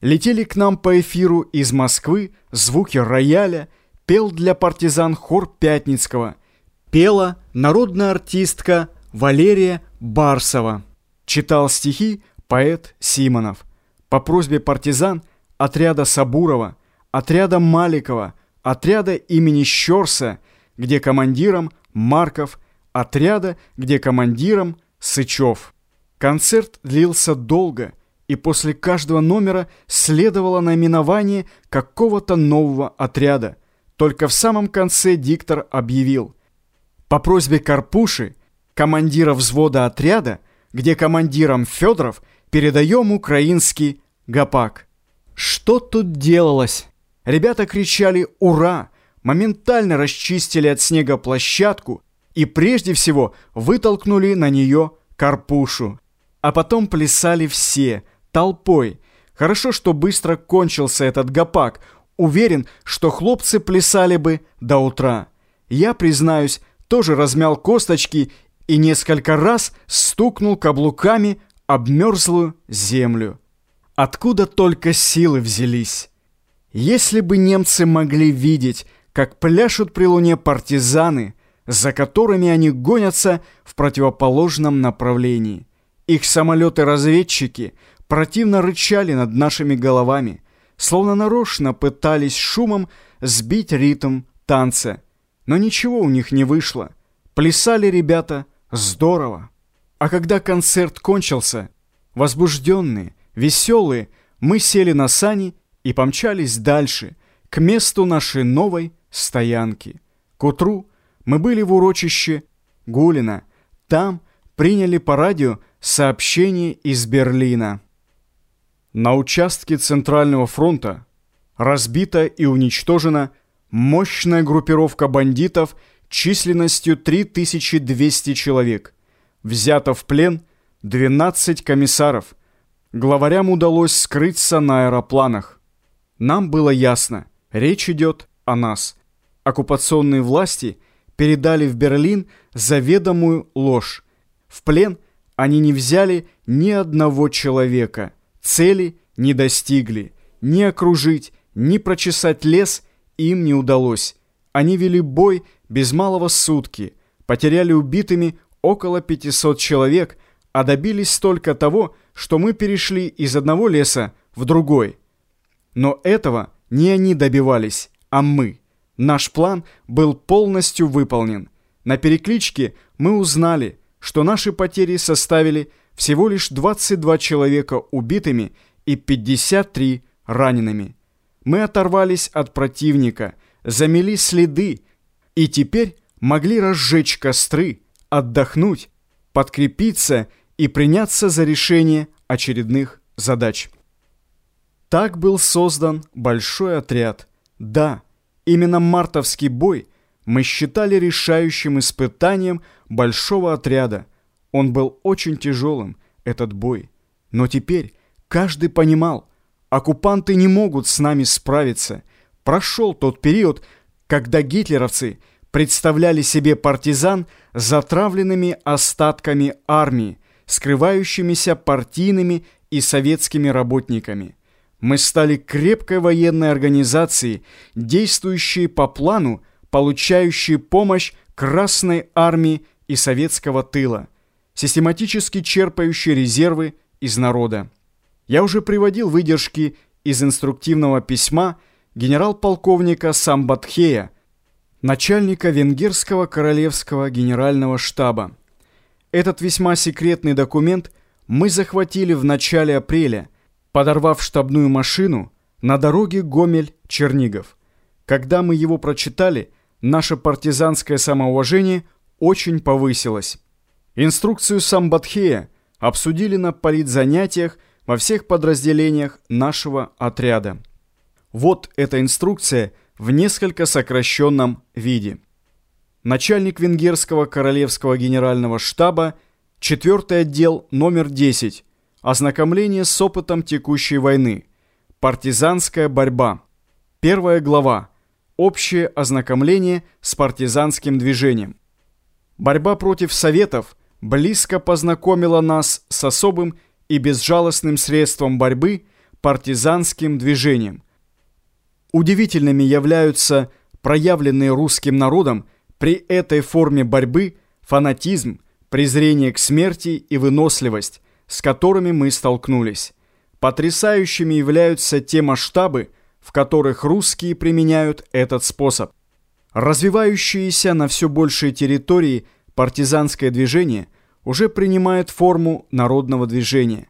Летели к нам по эфиру из Москвы звуки рояля, пел для партизан хор Пятницкого, пела народная артистка Валерия Барсова, читал стихи поэт Симонов. По просьбе партизан отряда Сабурова, отряда Маликова, отряда имени Щерса, где командиром Марков, отряда, где командиром Сычев. Концерт длился долго – и после каждого номера следовало наименование какого-то нового отряда. Только в самом конце диктор объявил. По просьбе Карпуши, командира взвода отряда, где командиром Федоров, передаем украинский гапак. Что тут делалось? Ребята кричали «Ура!», моментально расчистили от снега площадку и прежде всего вытолкнули на нее Карпушу. А потом плясали все – толпой. Хорошо, что быстро кончился этот гопак. Уверен, что хлопцы плясали бы до утра. Я, признаюсь, тоже размял косточки и несколько раз стукнул каблуками об мерзлую землю. Откуда только силы взялись? Если бы немцы могли видеть, как пляшут при луне партизаны, за которыми они гонятся в противоположном направлении. Их самолеты-разведчики противно рычали над нашими головами, словно нарочно пытались шумом сбить ритм танца. Но ничего у них не вышло. Плясали ребята здорово. А когда концерт кончился, возбужденные, веселые, мы сели на сани и помчались дальше, к месту нашей новой стоянки. К утру мы были в урочище Гулина. Там приняли по радио сообщение из Берлина. На участке Центрального фронта разбита и уничтожена мощная группировка бандитов численностью 3200 человек. Взято в плен 12 комиссаров. Главарям удалось скрыться на аэропланах. Нам было ясно, речь идет о нас. Оккупационные власти передали в Берлин заведомую ложь. В плен они не взяли ни одного человека – Цели не достигли. Ни окружить, ни прочесать лес им не удалось. Они вели бой без малого сутки, потеряли убитыми около 500 человек, а добились только того, что мы перешли из одного леса в другой. Но этого не они добивались, а мы. Наш план был полностью выполнен. На перекличке мы узнали, что наши потери составили всего лишь 22 человека убитыми и 53 ранеными. Мы оторвались от противника, замели следы и теперь могли разжечь костры, отдохнуть, подкрепиться и приняться за решение очередных задач. Так был создан большой отряд. Да, именно мартовский бой мы считали решающим испытанием большого отряда, он был очень тяжелым, этот бой. Но теперь каждый понимал, оккупанты не могут с нами справиться. Прошел тот период, когда гитлеровцы представляли себе партизан затравленными остатками армии, скрывающимися партийными и советскими работниками. Мы стали крепкой военной организацией, действующей по плану, получающей помощь Красной армии и советского тыла систематически черпающий резервы из народа. Я уже приводил выдержки из инструктивного письма генерал-полковника Самбатхея, начальника Венгерского королевского генерального штаба. Этот весьма секретный документ мы захватили в начале апреля, подорвав штабную машину на дороге Гомель-Чернигов. Когда мы его прочитали, наше партизанское самоуважение очень повысилось. Инструкцию Самбатхея обсудили на политзанятиях во всех подразделениях нашего отряда. Вот эта инструкция в несколько сокращенном виде. Начальник Венгерского королевского генерального штаба, 4 отдел, номер 10. Ознакомление с опытом текущей войны. Партизанская борьба. Первая глава. Общее ознакомление с партизанским движением. Борьба против Советов – близко познакомила нас с особым и безжалостным средством борьбы партизанским движением. Удивительными являются проявленные русским народом при этой форме борьбы фанатизм, презрение к смерти и выносливость, с которыми мы столкнулись. Потрясающими являются те масштабы, в которых русские применяют этот способ. Развивающееся на все большей территории партизанское движение уже принимает форму народного движения.